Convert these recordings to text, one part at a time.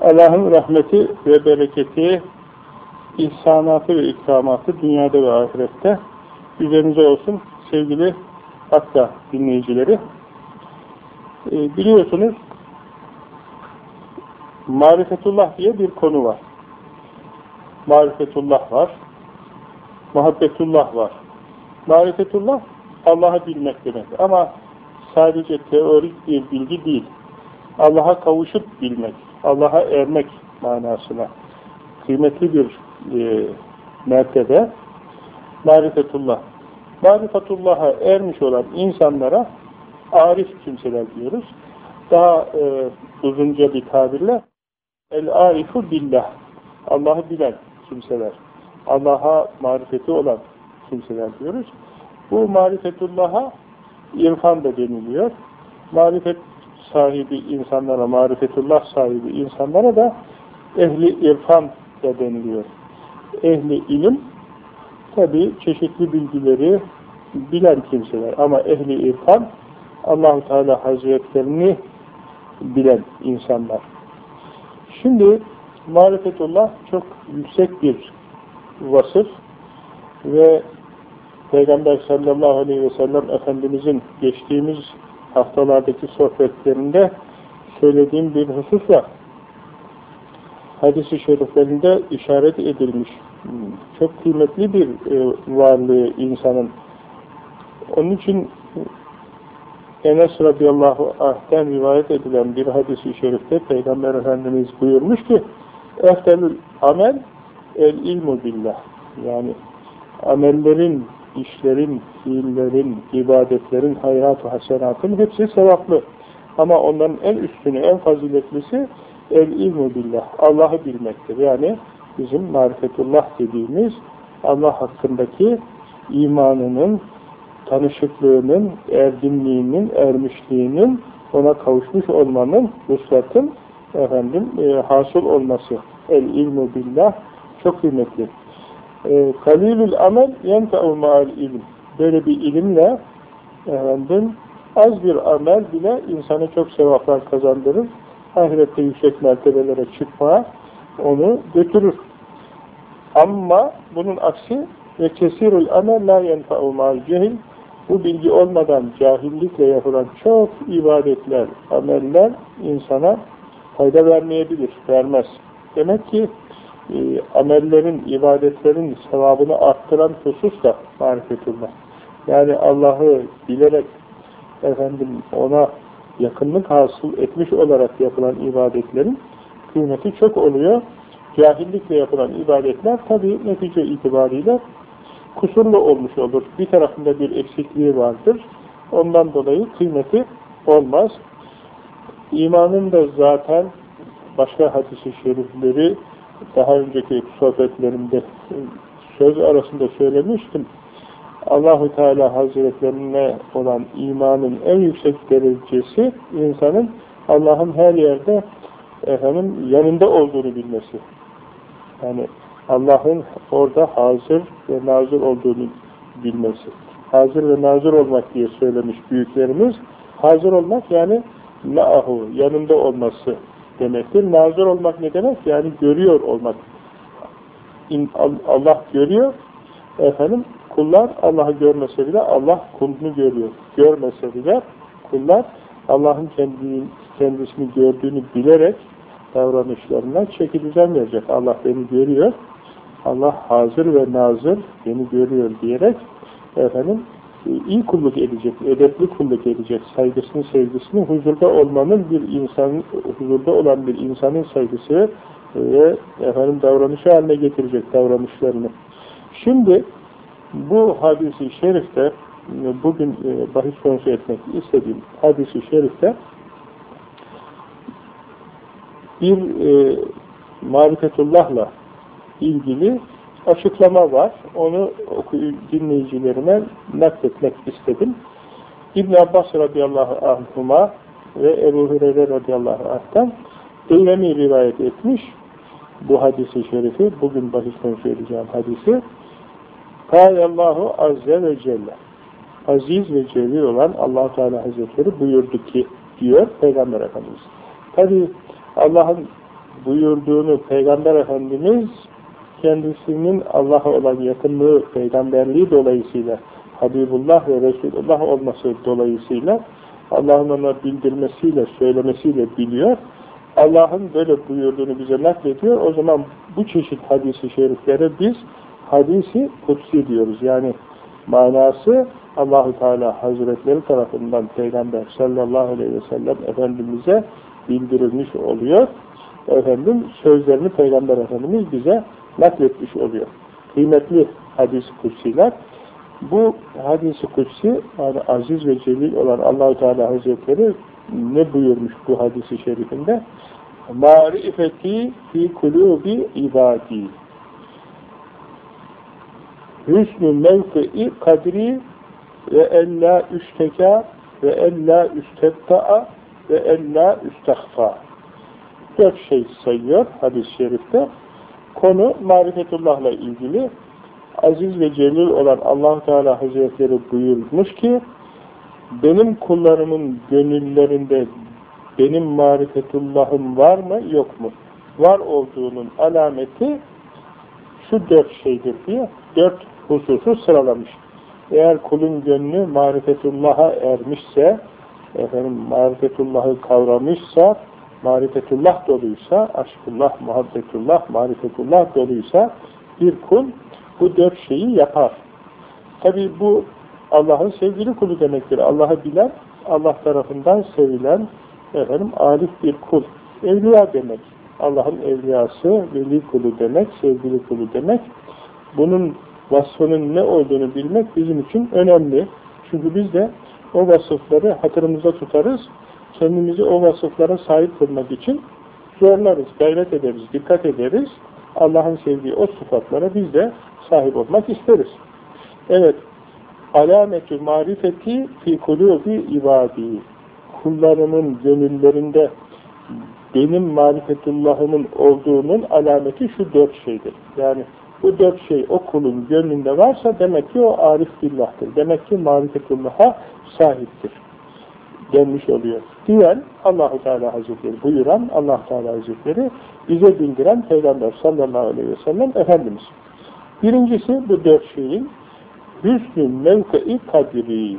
Allah'ın rahmeti ve bereketi, ihsanatı ve ikramatı dünyada ve ahirette üzerinize olsun sevgili Hakka dinleyicileri. Ee, biliyorsunuz marifetullah diye bir konu var. Marifetullah var. Muhabbetullah var. Marifetullah Allah'ı bilmek demek. Ama sadece teorik bir bilgi değil. Allah'a kavuşup bilmek, Allah'a ermek manasına kıymetli bir e, mertebe marifetullah. Marifetullah'a ermiş olan insanlara arif kimseler diyoruz. Daha e, uzunca bir tabirle el-arifu billah. Allah'ı bilen kimseler. Allah'a marifeti olan kimseler diyoruz. Bu marifetullah'a irfan da deniliyor. Marifet sahibi insanlara, marifetullah sahibi insanlara da ehli irfan da deniliyor. Ehli ilim tabi çeşitli bilgileri bilen kimseler ama ehli irfan Allahu Teala Hazretlerini bilen insanlar. Şimdi marifetullah çok yüksek bir vasıf ve Peygamber sallallahu aleyhi ve sellem Efendimizin geçtiğimiz haftalardaki sohbetlerinde söylediğim bir husus var. Hadis-i şeriflerinde işaret edilmiş. Çok kıymetli bir e, varlığı insanın. Onun için Enes radıyallahu anh'ten rivayet edilen bir hadis-i şerifte Peygamber Efendimiz buyurmuş ki Eftelül amel el ilmu billah. Yani amellerin işlerin, fiillerin, ibadetlerin, hayrat-ı hasenatın hepsi sevaplı. Ama onların en üstünü, en faziletlisi el-ilmu billah, Allah'ı bilmektir. Yani bizim marifetullah dediğimiz Allah hakkındaki imanının, tanışıklığının, erdimliğinin, ermişliğinin, ona kavuşmuş olmanın, vuslatın efendim, e, hasıl olması. El-ilmu billah çok kıymetli e, kalilül amel yenfe'u ma'al ilim. Böyle bir ilimle efendim, az bir amel bile insanı çok sevaplar kazandırır. Ahirette yüksek mertebelere çıkmaya onu götürür. Ama bunun aksi ve kesirul amel la yenfe'u ma'al cehil. Bu bilgi olmadan cahillikle yapılan çok ibadetler, ameller insana fayda vermeyebilir, vermez. Demek ki e, amellerin, ibadetlerin sevabını arttıran husus da marifetullah. Yani Allah'ı bilerek efendim ona yakınlık hasıl etmiş olarak yapılan ibadetlerin kıymeti çok oluyor. Cahillikle yapılan ibadetler tabi netice itibariyle kusurlu olmuş olur. Bir tarafında bir eksikliği vardır. Ondan dolayı kıymeti olmaz. İmanın da zaten başka hadisi şerifleri daha önceki sohbetlerimde söz arasında söylemiştim. Allahu Teala Hazretlerine olan imanın en yüksek derecesi insanın Allah'ın her yerde efendim yanında olduğunu bilmesi. Yani Allah'ın orada hazır ve nazır olduğunu bilmesi. Hazır ve nazır olmak diye söylemiş büyüklerimiz. Hazır olmak yani ma'ahu, yanında olması demektir. Nazır olmak ne demek? Yani görüyor olmak. Allah görüyor. Efendim kullar Allah'ı görmese bile Allah kulunu görüyor. Görmese bile kullar Allah'ın kendisini gördüğünü bilerek davranışlarına çeki verecek. Allah beni görüyor. Allah hazır ve nazır beni görüyor diyerek efendim iyi kulluk edecek, edepli kulluk edecek, saygısını, sevgisini huzurda olmanın bir insan, huzurda olan bir insanın saygısı ve efendim davranışı haline getirecek davranışlarını. Şimdi bu hadisi şerifte bugün e, bahis konusu etmek istediğim hadisi şerifte bir e, marifetullahla ilgili açıklama var. Onu dinleyicilerime nakletmek istedim. İbn Abbas radıyallahu anhuma ve Ebu Hureyre radıyallahu anh'tan Eylemi rivayet etmiş bu hadisi şerifi, bugün bahis konusu edeceğim hadisi. Kâyallahu azze ve celle aziz ve celil olan allah Teala Hazretleri buyurdu ki diyor Peygamber Efendimiz. Tabi Allah'ın buyurduğunu Peygamber Efendimiz kendisinin Allah'a olan yakınlığı, peygamberliği dolayısıyla Habibullah ve Resulullah olması dolayısıyla Allah'ın ona bildirmesiyle, söylemesiyle biliyor. Allah'ın böyle buyurduğunu bize naklediyor. O zaman bu çeşit hadisi şeriflere biz hadisi kutsi diyoruz. Yani manası Allahu Teala Hazretleri tarafından Peygamber sallallahu aleyhi ve sellem Efendimiz'e bildirilmiş oluyor. Efendim sözlerini Peygamber Efendimiz bize nakletmiş oluyor. Kıymetli hadis kutsiler. Bu hadisi kutsi yani aziz ve celil olan Allahu Teala Hazretleri ne buyurmuş bu hadisi şerifinde? Marifeti fi kulubi ibadi. Hüsnü mevkii kadri ve ella üsteka ve ella üstetta'a ve ella üstehfa. Dört şey sayıyor hadis-i şerifte. Konu marifetullah'la ilgili. Aziz ve celil olan allah Teala Hazretleri buyurmuş ki benim kullarımın gönüllerinde benim marifetullahım var mı yok mu? Var olduğunun alameti şu dört şeydir diye dört hususu sıralamış. Eğer kulun gönlü marifetullah'a ermişse, efendim marifetullah'ı kavramışsa, marifetullah doluysa, aşkullah, muhabbetullah, marifetullah doluysa bir kul bu dört şeyi yapar. Tabi bu Allah'ın sevgili kulu demektir. Allah'ı bilen, Allah tarafından sevilen efendim arif bir kul. Evliya demek. Allah'ın evliyası, veli kulu demek, sevgili kulu demek. Bunun vasfının ne olduğunu bilmek bizim için önemli. Çünkü biz de o vasıfları hatırımıza tutarız. Kendimizi o vasıflara sahip kılmak için zorlarız, gayret ederiz, dikkat ederiz. Allah'ın sevdiği o sıfatlara biz de sahip olmak isteriz. Evet, alametü marifeti fi kulubi ibadi. Kullarının gönüllerinde benim marifetullahımın olduğunun alameti şu dört şeydir. Yani bu dört şey o kulun gönlünde varsa demek ki o arif billah'tır. Demek ki marifetullah'a sahiptir. Denmiş oluyor. Diyen Allahu Teala Hazretleri buyuran Allah Teala Hazretleri bize bildiren Peygamber sallallahu aleyhi ve sellem Efendimiz. Birincisi bu dört şeyin hüsnü mevkei kadri.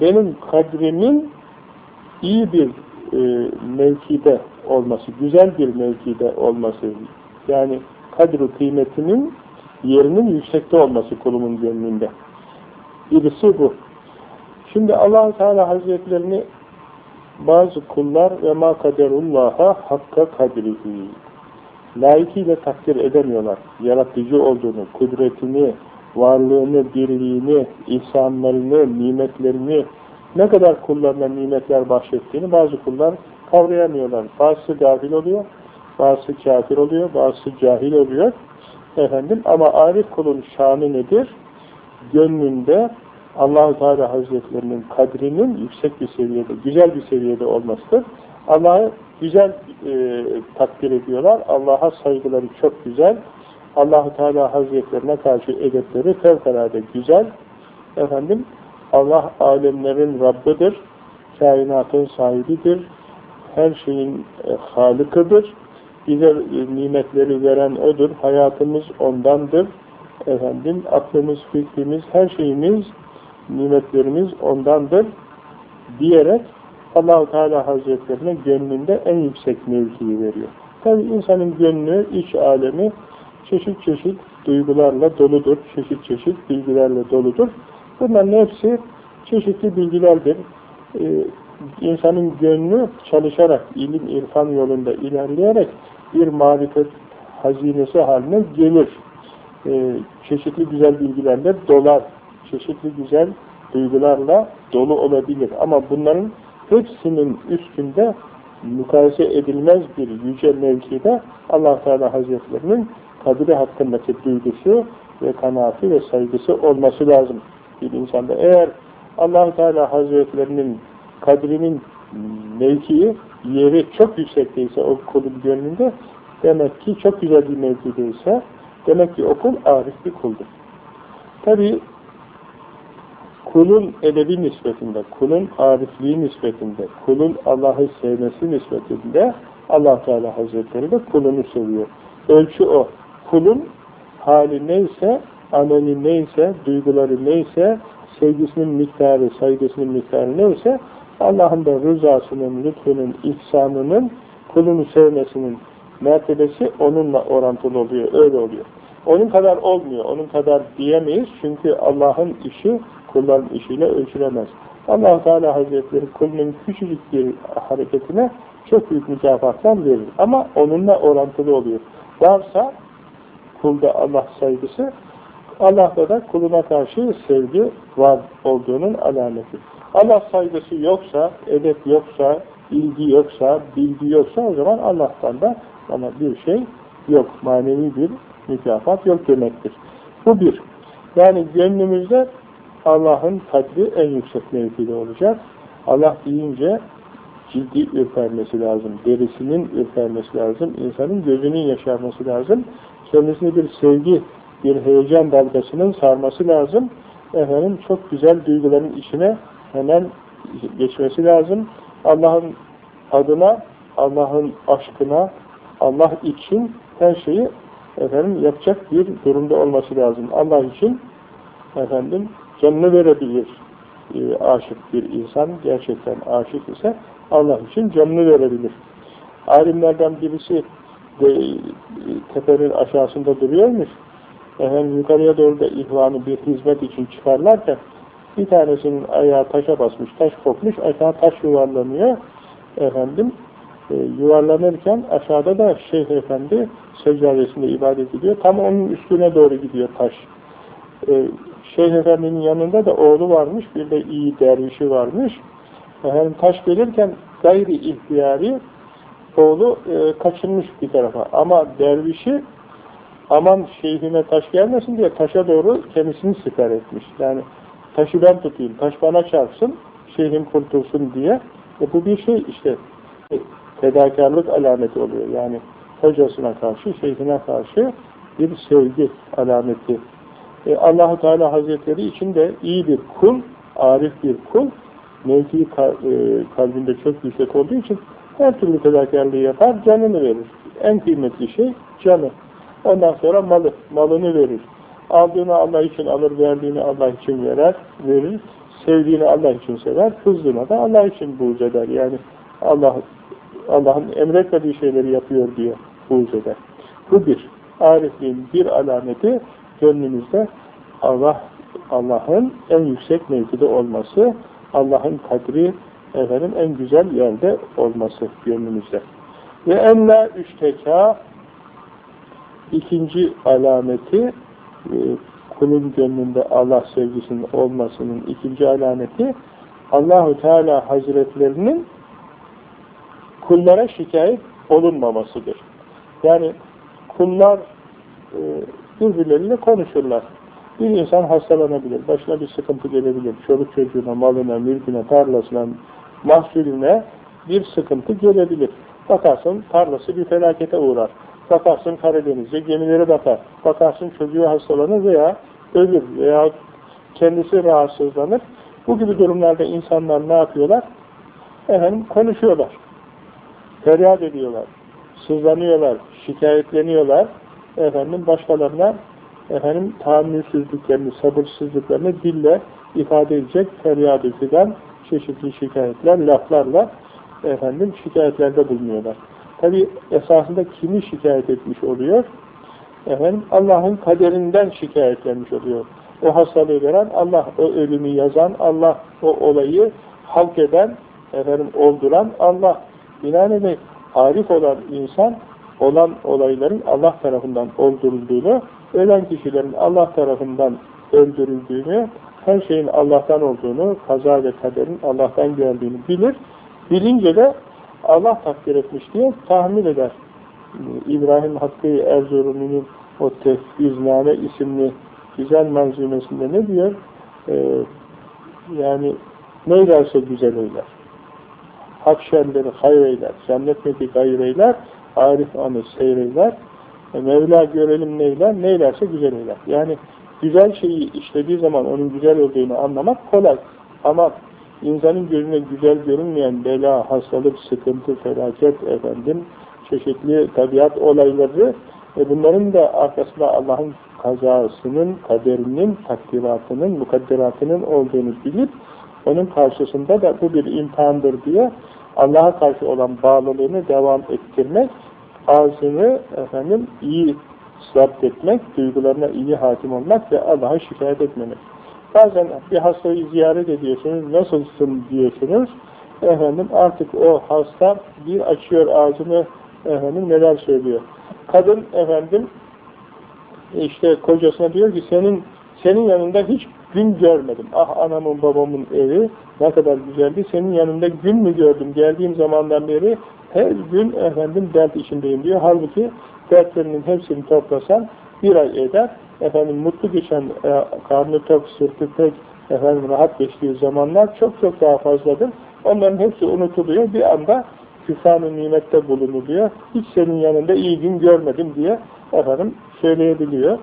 Benim kadrimin iyi bir e, mevkide olması, güzel bir mevkide olması. Yani kadru kıymetinin yerinin yüksekte olması kulumun gönlünde. Birisi bu. Şimdi allah Teala Hazretlerini bazı kullar ve ma kaderullaha hakka kadrihi layıkıyla takdir edemiyorlar. Yaratıcı olduğunu, kudretini, varlığını, birliğini, ihsanlarını, nimetlerini, ne kadar kullarına nimetler bahşettiğini bazı kullar kavrayamıyorlar. Bazısı gafil oluyor, bazısı kafir oluyor, bazısı cahil oluyor. Efendim ama arif kulun şanı nedir? Gönlünde allah Teala Hazretlerinin kadrinin yüksek bir seviyede, güzel bir seviyede olmasıdır. Allah'ı güzel e, takdir ediyorlar. Allah'a saygıları çok güzel. allah Teala Hazretlerine karşı edepleri fevkalade güzel. Efendim, Allah alemlerin Rabbidir, kainatın sahibidir, her şeyin e, halıkıdır. Bize e, nimetleri veren O'dur, hayatımız O'ndandır. Efendim, aklımız, fikrimiz, her şeyimiz, nimetlerimiz O'ndandır diyerek Allahu Teala Hazretlerine gönlünde en yüksek mevkiyi veriyor. Tabi insanın gönlü, iç alemi çeşit çeşit duygularla doludur, çeşit çeşit bilgilerle doludur. Bunların hepsi çeşitli bilgilerdir. Ee, insanın gönlü çalışarak, ilim, irfan yolunda ilerleyerek bir marifet hazinesi haline gelir. Ee, çeşitli güzel bilgilerle dolar, çeşitli güzel duygularla dolu olabilir. Ama bunların hepsinin üstünde mukayese edilmez bir yüce mevkide allah Teala Hazretlerinin kadri hakkındaki duygusu ve kanaati ve saygısı olması lazım bir insanda. Eğer allah Teala Hazretlerinin kadrinin mevkii, yeri çok yüksekteyse o kulun gönlünde demek ki çok güzel bir mevkideyse demek ki o kul arif bir kuldur. Tabi kulun edebi nispetinde, kulun arifliği nispetinde, kulun Allah'ı sevmesi nispetinde allah Teala Hazretleri de kulunu seviyor. Ölçü o. Kulun hali neyse, ameli neyse, duyguları neyse, sevgisinin miktarı, saygısının miktarı neyse, Allah'ın da rızasının, lütfunun, ihsanının, kulunu sevmesinin mertebesi onunla orantılı oluyor, öyle oluyor. Onun kadar olmuyor, onun kadar diyemeyiz çünkü Allah'ın işi kulların işiyle ölçülemez. allah Teala Hazretleri kulunun küçücük bir hareketine çok büyük mükafatlar verir. Ama onunla orantılı oluyor. Varsa kulda Allah saygısı, Allah'ta da kuluna karşı sevgi var olduğunun alameti. Allah saygısı yoksa, edep yoksa, ilgi yoksa, bilgi yoksa o zaman Allah'tan da ama bir şey yok. Manevi bir mükafat yok demektir. Bu bir. Yani gönlümüzde Allah'ın kadri en yüksek mevkide olacak. Allah deyince ciddi ürpermesi lazım. Derisinin ürpermesi lazım. insanın gözünün yaşarması lazım. Kendisine bir sevgi, bir heyecan dalgasının sarması lazım. Efendim çok güzel duyguların içine hemen geçmesi lazım. Allah'ın adına, Allah'ın aşkına, Allah için her şeyi efendim yapacak bir durumda olması lazım. Allah için efendim canını verebilir e, aşık bir insan gerçekten aşık ise Allah için canını verebilir. Alimlerden birisi de, e, tepenin aşağısında duruyormuş. Efendim yukarıya doğru da ihvanı bir hizmet için çıkarlarken bir tanesinin ayağı taşa basmış, taş kopmuş, aşağı taş yuvarlanıyor. Efendim e, yuvarlanırken aşağıda da Şeyh Efendi seccadesinde ibadet ediyor. Tam onun üstüne doğru gidiyor taş. E, Şeyh Efendi'nin yanında da oğlu varmış, bir de iyi dervişi varmış. Efendim taş gelirken gayri ihtiyari oğlu e, kaçınmış bir tarafa. Ama dervişi aman şeyhine taş gelmesin diye taşa doğru kendisini siper etmiş. Yani taşı ben tutayım, taş bana çarpsın, şeyhim kurtulsun diye. E bu bir şey işte fedakarlık alameti oluyor. Yani hocasına karşı, şeyhine karşı bir sevgi alameti. E, allah Teala Hazretleri için de iyi bir kul, arif bir kul, mevki e, kalbinde çok yüksek olduğu için her türlü fedakarlığı yapar, canını verir. En kıymetli şey canı. Ondan sonra malı, malını verir. Aldığını Allah için alır, verdiğini Allah için verer, verir. Sevdiğini Allah için sever, kızdığına da Allah için buğz eder. Yani Allah Allah'ın emretmediği şeyleri yapıyor diye buğz eder. Bu bir. Arifliğin bir alameti gönlümüzde Allah Allah'ın en yüksek mevkide olması, Allah'ın kadri efendim en güzel yerde olması gönlümüzde. Ve enla üçteka ikinci alameti e, kulun gönlünde Allah sevgisinin olmasının ikinci alameti Allahu Teala Hazretlerinin kullara şikayet olunmamasıdır. Yani kullar e, birbirleriyle konuşurlar. Bir insan hastalanabilir, başına bir sıkıntı gelebilir. Çoluk çocuğuna, malına, mülküne, tarlasına, mahsulüne bir sıkıntı gelebilir. Bakarsın tarlası bir felakete uğrar. Bakarsın Karadeniz'e gemileri batar. Bakarsın çocuğu hastalanır veya ölür veya kendisi rahatsızlanır. Bu gibi durumlarda insanlar ne yapıyorlar? Efendim konuşuyorlar. Feryat ediyorlar. Sızlanıyorlar. Şikayetleniyorlar. Efendim başkalarına efendim tahammülsüzlüklerini, sabırsızlıklarını dille ifade edecek feryat filan çeşitli şikayetler, laflarla efendim şikayetlerde bulunuyorlar. Tabi esasında kimi şikayet etmiş oluyor? Efendim Allah'ın kaderinden şikayetlenmiş oluyor. O hastalığı veren Allah, o ölümü yazan Allah, o olayı halk eden, efendim olduran Allah. Binaenaleyh arif olan insan olan olayların Allah tarafından oldurulduğunu, ölen kişilerin Allah tarafından öldürüldüğünü, her şeyin Allah'tan olduğunu, kaza ve kaderin Allah'tan geldiğini bilir. Bilince de Allah takdir etmiş diye tahmin eder. İbrahim Hakkı Erzurum'un o Tefvizname isimli güzel manzumesinde ne diyor? Ee, yani neylerse güzel eyler. Hak şerleri hayır eyler. Zannetmediği gayr eyler. Arif anı seyreyler. E, Mevla görelim neyler. Neylerse güzel eyler. Yani güzel şeyi işlediği zaman onun güzel olduğunu anlamak kolay. Ama insanın gözüne güzel görünmeyen bela, hastalık, sıkıntı, felaket, efendim, çeşitli tabiat olayları ve bunların da arkasında Allah'ın kazasının, kaderinin, takdiratının, mukadderatının olduğunu bilip onun karşısında da bu bir imtihandır diye Allah'a karşı olan bağlılığını devam ettirmek, ağzını efendim iyi zapt etmek, duygularına iyi hakim olmak ve Allah'a şikayet etmemek. Bazen bir hastayı ziyaret ediyorsunuz, nasılsın diyorsunuz, efendim artık o hasta bir açıyor ağzını, efendim neler söylüyor. Kadın efendim işte kocasına diyor ki senin senin yanında hiç gün görmedim. Ah anamın babamın evi ne kadar güzeldi. Senin yanında gün mü gördüm? Geldiğim zamandan beri her gün efendim dert içindeyim diyor. Halbuki dertlerinin hepsini toplasan bir ay eder. Efendim mutlu geçen, e, karnı tok, sırtı tek, efendim rahat geçtiği zamanlar çok çok daha fazladır. Onların hepsi unutuluyor. Bir anda küfran nimette bulunuluyor. Hiç senin yanında iyi gün görmedim diye efendim söyleyebiliyor.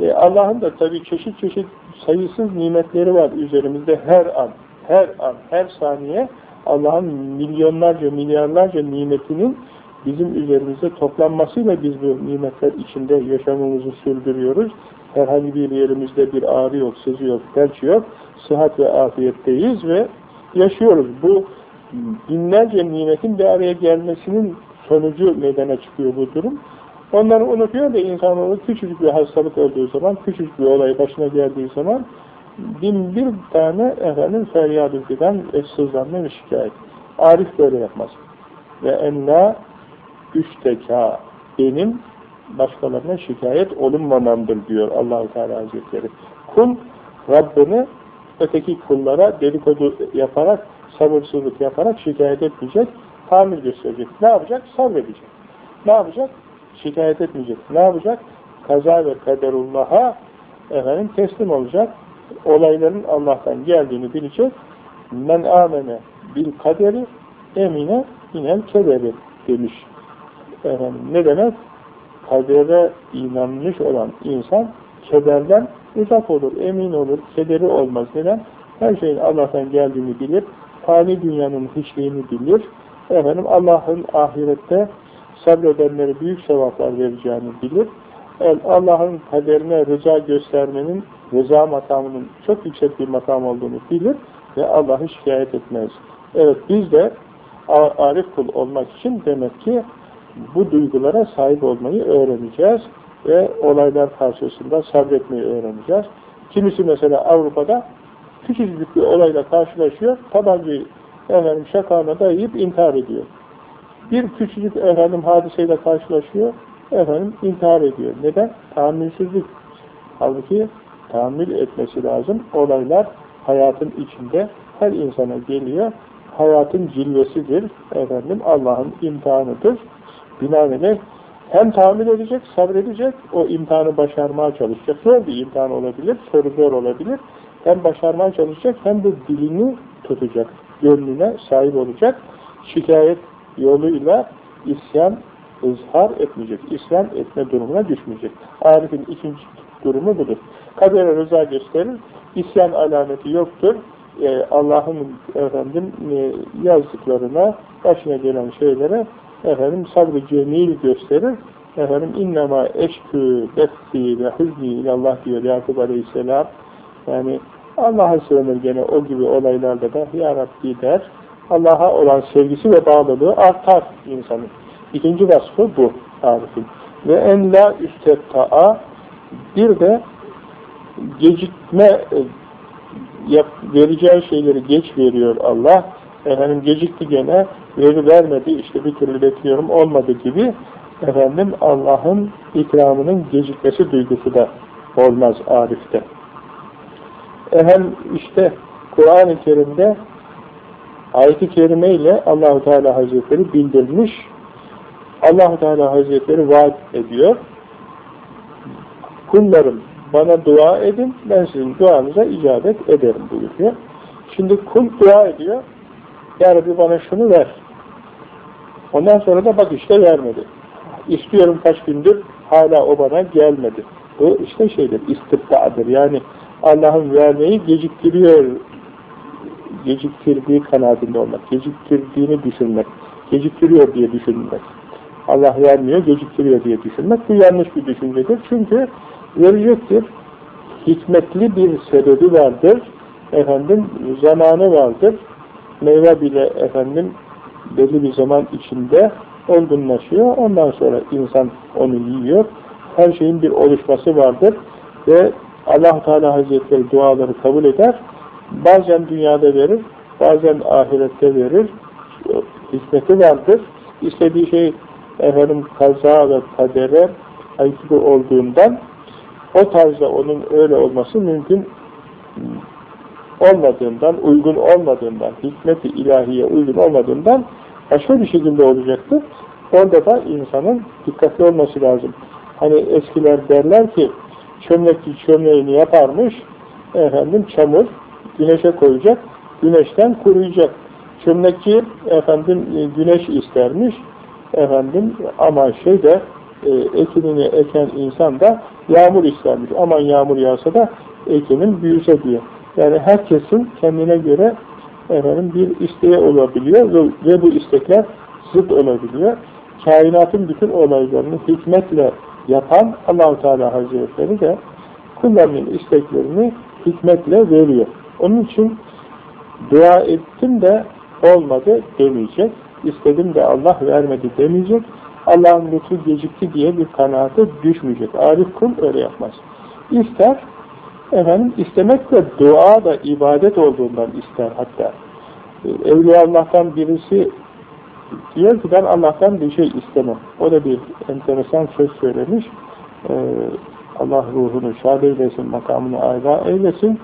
E, Allah'ın da tabii çeşit çeşit sayısız nimetleri var üzerimizde her an, her an, her saniye Allah'ın milyonlarca, milyarlarca nimetinin bizim üzerimizde toplanmasıyla biz bu nimetler içinde yaşamımızı sürdürüyoruz. Herhangi bir yerimizde bir ağrı yok, sızı yok, felç yok. Sıhhat ve afiyetteyiz ve yaşıyoruz. Bu binlerce nimetin bir araya gelmesinin sonucu meydana çıkıyor bu durum. Onları unutuyor da insanoğlu küçücük bir hastalık olduğu zaman, küçücük bir olay başına geldiği zaman bin bir tane efendim feryadı fidan ve ve şikayet. Arif böyle yapmaz. Ve enna üçteka benim başkalarına şikayet olunmamamdır diyor allah Teala Hazretleri. Kul Rabbini öteki kullara dedikodu yaparak, sabırsızlık yaparak şikayet etmeyecek, tamir gösterecek. Ne yapacak? Sabredecek. Ne yapacak? Şikayet etmeyecek. Ne yapacak? Kaza ve kaderullah'a efendim teslim olacak. Olayların Allah'tan geldiğini bilecek. Men amene bil kaderi emine inel kederi demiş. Efendim, ne demek? Kadere inanmış olan insan kederden uzak olur, emin olur, kederi olmaz. Neden? Her şeyin Allah'tan geldiğini bilir, fani dünyanın hiçliğini bilir. Efendim Allah'ın ahirette sabredenlere büyük sevaplar vereceğini bilir. Allah'ın kaderine rıza göstermenin, rıza makamının çok yüksek bir makam olduğunu bilir ve Allah'ı şikayet etmez. Evet biz de arif kul olmak için demek ki bu duygulara sahip olmayı öğreneceğiz ve olaylar karşısında sabretmeyi öğreneceğiz. Kimisi mesela Avrupa'da küçücük bir olayla karşılaşıyor, tabancayı efendim şakağına dayayıp intihar ediyor. Bir küçücük efendim hadiseyle karşılaşıyor, efendim intihar ediyor. Neden? Tahammülsüzlük. Halbuki tahammül etmesi lazım. Olaylar hayatın içinde her insana geliyor. Hayatın cilvesidir. Efendim Allah'ın imtihanıdır. Binaenaleyh hem tahammül edecek, sabredecek, o imtihanı başarmaya çalışacak. Zor bir imtihan olabilir, soru zor olabilir. Hem başarmaya çalışacak hem de dilini tutacak, gönlüne sahip olacak. Şikayet yoluyla isyan ızhar etmeyecek, isyan etme durumuna düşmeyecek. Arif'in ikinci durumu budur. Kadere rıza gösterir, isyan alameti yoktur. Ee, Allah'ın efendim e, yazdıklarına, başına gelen şeylere efendim sabrı cemil gösterir. Efendim innema eşkü betti ve hüzni ilallah diyor Yakup Aleyhisselam. Yani Allah'a sığınır gene o gibi olaylarda da Ya Rabbi der. Allah'a olan sevgisi ve bağlılığı artar insanın. İkinci vasfı bu Arif'in. Ve en la üstetta'a bir de gecikme e, yap, vereceği şeyleri geç veriyor Allah. Efendim gecikti gene, veri vermedi, işte bir türlü bekliyorum olmadı gibi efendim Allah'ın ikramının gecikmesi duygusu da olmaz Arif'te. Efendim işte Kur'an-ı Kerim'de ayet-i kerime ile Allahu Teala Hazretleri bildirmiş. Allahu Teala Hazretleri vaat ediyor. Kullarım bana dua edin, ben sizin duanıza icabet ederim buyuruyor. Şimdi kul dua ediyor. Ya Rabbi bana şunu ver. Ondan sonra da bak işte vermedi. İstiyorum kaç gündür, hala o bana gelmedi. Bu işte şeydir, istibdadır. Yani Allah'ın vermeyi geciktiriyor geciktirdiği kanaatinde olmak, geciktirdiğini düşünmek, geciktiriyor diye düşünmek. Allah vermiyor, geciktiriyor diye düşünmek bu yanlış bir düşüncedir. Çünkü verecektir. Hikmetli bir sebebi vardır. Efendim zamanı vardır. Meyve bile efendim belli bir zaman içinde olgunlaşıyor. Ondan sonra insan onu yiyor. Her şeyin bir oluşması vardır. Ve allah Teala Hazretleri duaları kabul eder. Bazen dünyada verir, bazen ahirette verir. Hikmeti vardır. İstediği şey efendim kaza ve kadere aykırı olduğundan o tarzda onun öyle olması mümkün olmadığından, uygun olmadığından, hikmet-i ilahiye uygun olmadığından başka bir şekilde olacaktır. Orada da insanın dikkatli olması lazım. Hani eskiler derler ki çömlekçi çömleğini yaparmış, efendim çamur güneşe koyacak, güneşten kuruyacak. Çömlekçi efendim güneş istermiş, efendim ama şey de e, ekinini eken insan da yağmur istermiş. Aman yağmur yağsa da ekinin büyüse diye. Yani herkesin kendine göre efendim bir isteği olabiliyor ve, bu istekler zıt olabiliyor. Kainatın bütün olaylarını hikmetle yapan Allahu Teala Hazretleri de kullarının isteklerini hikmetle veriyor. Onun için dua ettim de olmadı demeyecek. İstedim de Allah vermedi demeyecek. Allah'ın lütfu gecikti diye bir kanaate düşmeyecek. Arif kul öyle yapmaz. İster, efendim istemek de dua da ibadet olduğundan ister hatta. Evliya Allah'tan birisi diyor ki ben Allah'tan bir şey istemem. O da bir enteresan söz söylemiş. Ee, Allah ruhunu şad eylesin, makamını ayda eylesin.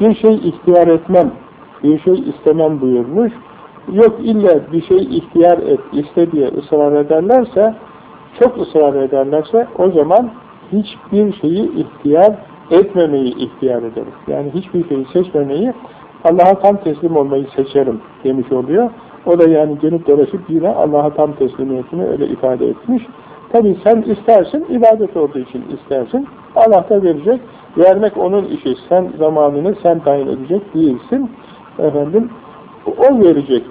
Bir şey ihtiyar etmem, bir şey istemem buyurmuş. Yok illa bir şey ihtiyar et, iste diye ısrar ederlerse, çok ısrar ederlerse o zaman hiçbir şeyi ihtiyar etmemeyi ihtiyar ederiz. Yani hiçbir şeyi seçmemeyi Allah'a tam teslim olmayı seçerim demiş oluyor. O da yani gelip dolaşıp yine Allah'a tam teslimiyetini öyle ifade etmiş. Tabi sen istersin, ibadet olduğu için istersin. Allah da verecek. Vermek onun işi. Sen zamanını sen tayin edecek değilsin. Efendim, o verecek.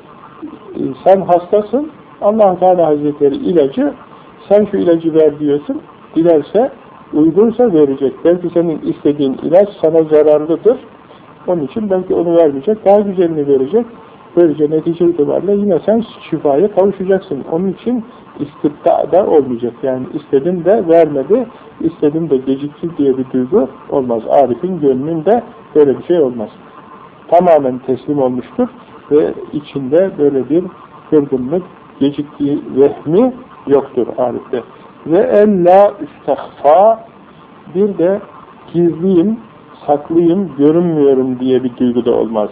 Sen hastasın. allah Teala Hazretleri ilacı, sen şu ilacı ver diyorsun. Dilerse, uygunsa verecek. Belki senin istediğin ilaç sana zararlıdır. Onun için belki onu vermeyecek. Daha güzelini verecek. Böylece netice itibariyle yine sen şifaya kavuşacaksın. Onun için istibda da olmayacak. Yani istedim de vermedi, istedim de gecikti diye bir duygu olmaz. Arif'in gönlünde böyle bir şey olmaz. Tamamen teslim olmuştur ve içinde böyle bir kırgınlık, geciktiği vehmi yoktur Arif'te. Ve en la üstehfa bir de gizliyim, saklıyım, görünmüyorum diye bir duygu da olmaz.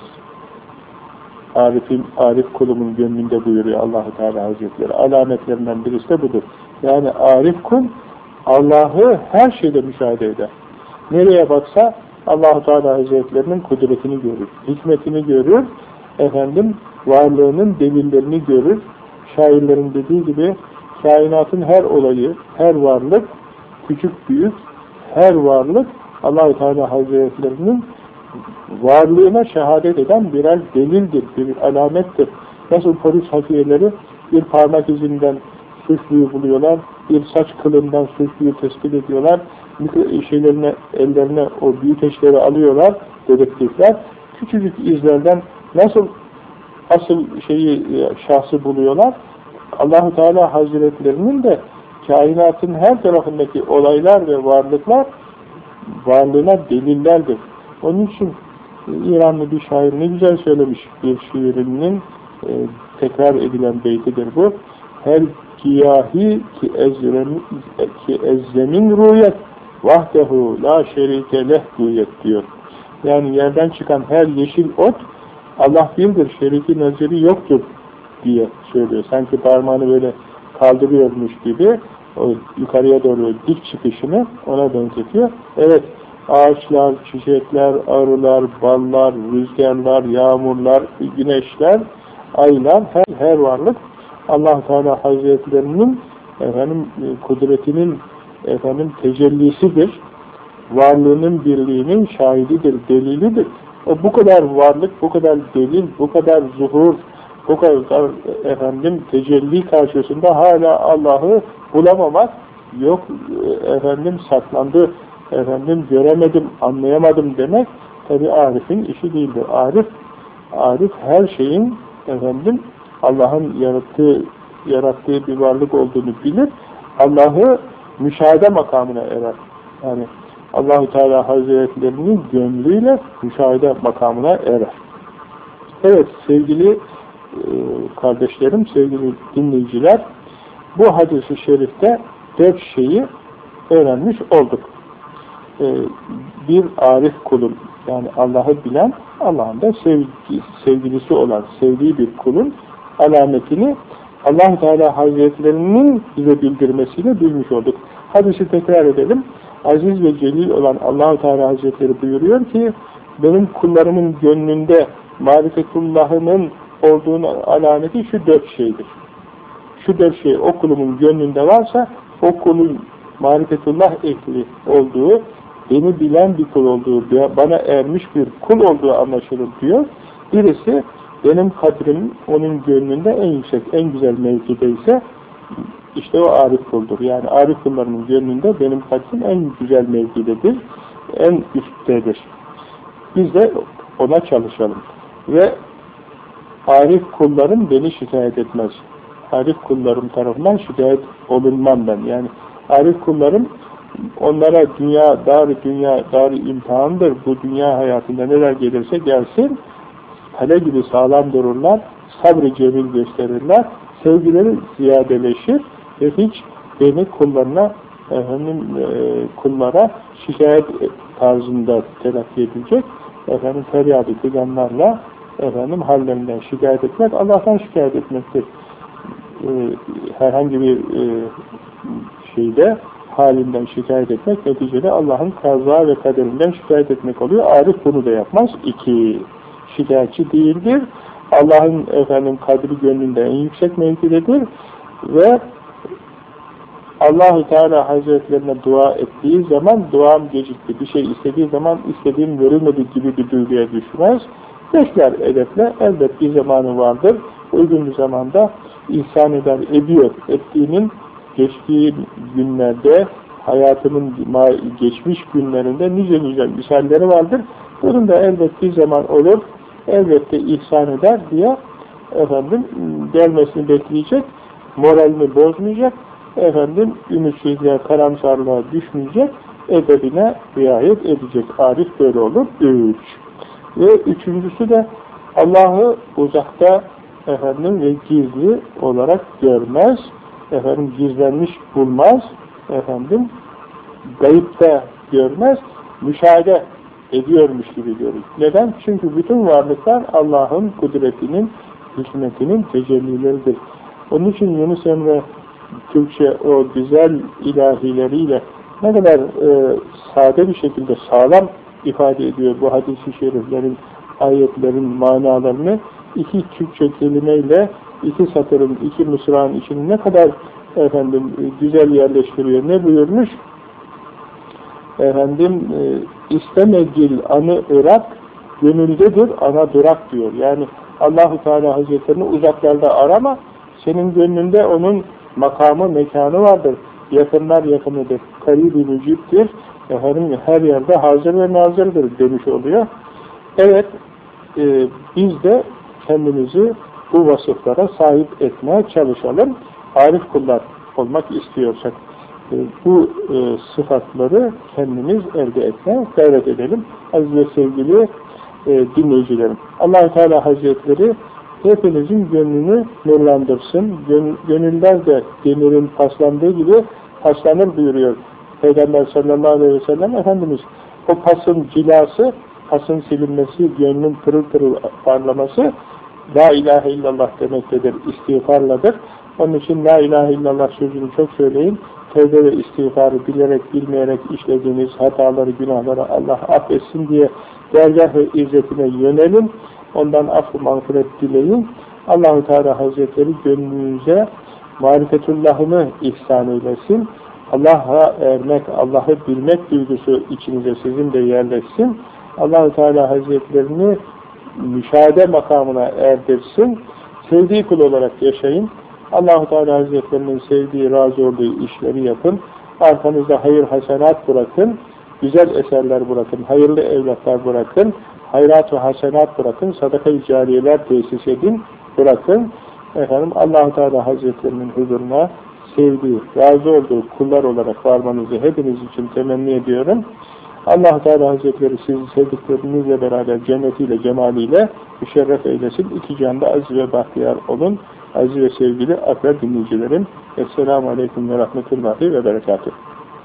Arif'in, Arif kulumun gönlünde buyuruyor Allahu Teala Hazretleri. Alametlerinden birisi de budur. Yani Arif kul Allah'ı her şeyde müşahede eder. Nereye baksa Allahu Teala Hazretlerinin kudretini görür, hikmetini görür, efendim varlığının delillerini görür. Şairlerin dediği gibi kainatın her olayı, her varlık, küçük büyük, her varlık Allahu Teala Hazretlerinin varlığına şehadet eden birer delildir, bir alamettir. Nasıl polis hafiyeleri bir parmak izinden suçluyu buluyorlar, bir saç kılından suçluyu tespit ediyorlar, şeylerine, ellerine o büyüteçleri alıyorlar, dedektifler, küçücük izlerden nasıl asıl şeyi, şahsı buluyorlar, Allahu Teala Hazretlerinin de kainatın her tarafındaki olaylar ve varlıklar varlığına delillerdir. Onun için İranlı bir şair ne güzel söylemiş bir şiirinin e, tekrar edilen beytidir bu. Her giyahi ki ezzemin, ki ezzemin rüyet vahdehu la şerike leh rüyet diyor. Yani yerden çıkan her yeşil ot Allah birdir, şeriki naziri yoktur diye söylüyor. Sanki parmağını böyle kaldırıyormuş gibi o yukarıya doğru dik çıkışını ona benzetiyor. Evet, ağaçlar, çiçekler, arılar, ballar, rüzgarlar, yağmurlar, güneşler, aylar, her, her varlık allah Teala Hazretlerinin efendim, kudretinin efendim, tecellisidir. Varlığının birliğinin şahididir, delilidir. O bu kadar varlık, bu kadar delil, bu kadar zuhur, bu kadar efendim tecelli karşısında hala Allah'ı bulamamak yok efendim saklandı, efendim göremedim, anlayamadım demek tabi Arif'in işi değildir. Arif, Arif her şeyin efendim Allah'ın yarattığı yarattığı bir varlık olduğunu bilir. Allah'ı müşahede makamına erer. Yani Allahu Teala Hazretlerinin gönlüyle müşahede makamına erer. Evet sevgili e, kardeşlerim, sevgili dinleyiciler, bu hadisi şerifte dört şeyi öğrenmiş olduk. E, bir arif kulun, yani Allah'ı bilen, Allah'ın da sevgi, sevgilisi olan, sevdiği bir kulun alametini allah Teala Hazretlerinin bize bildirmesiyle bilmiş olduk. Hadisi tekrar edelim. Aziz ve celil olan allah Teala Hazretleri buyuruyor ki, benim kullarımın gönlünde marifetullahının olduğunu alameti şu dört şeydir. Şu dört şey o kulumun gönlünde varsa, o kulun marifetullah ehli olduğu, beni bilen bir kul olduğu, bana ermiş bir kul olduğu anlaşılır diyor. Birisi, benim kadrim onun gönlünde en yüksek, en güzel mevkide ise işte o arif kuldur. Yani arif kullarının gönlünde benim kadrim en güzel mevkidedir, en üsttedir. Biz de ona çalışalım. Ve arif kullarım beni şikayet etmez. Arif kullarım tarafından şikayet olunmam ben. Yani arif kullarım onlara dünya, dar dünya, dar imtihandır. Bu dünya hayatında neler gelirse gelsin kale gibi sağlam dururlar, sabrı cemil gösterirler, sevgileri ziyadeleşir ve hiç beni kullarına efendim e, kullara şikayet tarzında telakki edilecek efendim feryat figanlarla efendim hallerinden şikayet etmek Allah'tan şikayet etmektir. E, herhangi bir e, şeyde halinden şikayet etmek neticede Allah'ın kaza ve kaderinden şikayet etmek oluyor. Arif bunu da yapmaz. İki, şikayetçi değildir. Allah'ın efendim kadri gönlünde en yüksek mevkidedir ve Allahu Teala Hazretlerine dua ettiği zaman duam gecikti. Bir şey istediği zaman istediğim verilmedi gibi bir duyguya düşmez. Bekler edeple elbet bir zamanı vardır. Uygun bir zamanda ihsan eder, ediyor. Ettiğinin geçtiği günlerde hayatının geçmiş günlerinde nice nice misalleri vardır. Bunun da elbet bir zaman olur elbette ihsan eder diye efendim gelmesini bekleyecek, moralini bozmayacak, efendim ümitsizliğe, karamsarlığa düşmeyecek, edebine riayet edecek. Arif böyle olur. Üç. Ve üçüncüsü de Allah'ı uzakta efendim ve gizli olarak görmez, efendim gizlenmiş bulmaz, efendim gayipte görmez, müşahede ediyormuş gibi görür. Neden? Çünkü bütün varlıklar Allah'ın kudretinin, hikmetinin tecellileridir. Onun için Yunus Emre Türkçe o güzel ilahileriyle ne kadar e, sade bir şekilde sağlam ifade ediyor bu hadis-i şeriflerin, ayetlerin manalarını iki Türkçe kelimeyle iki satırın, iki mısrağın içini ne kadar efendim güzel yerleştiriyor. Ne buyurmuş? Efendim e, istemegil anı Irak gönüldedir ana durak diyor. Yani Allahu Teala Hazretlerini uzaklarda arama, senin gönlünde onun makamı, mekanı vardır. Yakınlar yakınıdır. Karibi müciptir. Efendim, her yerde hazır ve nazırdır demiş oluyor. Evet, e, biz de kendimizi bu vasıflara sahip etmeye çalışalım. Arif kullar olmak istiyorsak e, bu e, sıfatları kendimiz elde etmeye gayret edelim. Aziz ve sevgili e, dinleyicilerim. allah Teala Hazretleri hepinizin gönlünü nurlandırsın. Gön, gönüller de demirin paslandığı gibi paslanır buyuruyor. Peygamber sallallahu aleyhi ve sellem Efendimiz o pasın cilası, pasın silinmesi, gönlün pırıl pırıl parlaması La ilahe illallah demektedir, istiğfarladır. Onun için La ilahe illallah sözünü çok söyleyin tevbe ve istiğfarı bilerek, bilmeyerek işlediğiniz hataları, günahları Allah affetsin diye dergah ve izzetine yönelin. Ondan affı mağfiret dileyin. Allahu Teala Hazretleri gönlünüze marifetullahını ihsan eylesin. Allah'a ermek, Allah'ı bilmek duygusu içinize sizin de yerleşsin. Allahu Teala Hazretlerini müşahede makamına erdirsin. Sevdiği kul olarak yaşayın. Allahu Teala Hazretlerinin sevdiği, razı olduğu işleri yapın. Arkanızda hayır hasenat bırakın. Güzel eserler bırakın. Hayırlı evlatlar bırakın. Hayrat-ı hasenat bırakın. Sadaka-i cariyeler tesis edin. Bırakın. Efendim Allahu Teala Hazretlerinin huzuruna sevdiği, razı olduğu kullar olarak varmanızı hepiniz için temenni ediyorum. allah Teala Hazretleri sizi sevdiklerinizle beraber cennetiyle, cemaliyle müşerref eylesin. İki canda aziz ve bahtiyar olun. Aziz ve sevgili akra dinleyicilerim. Esselamu Aleyküm ve Rahmetullahi ve Berekatuhu.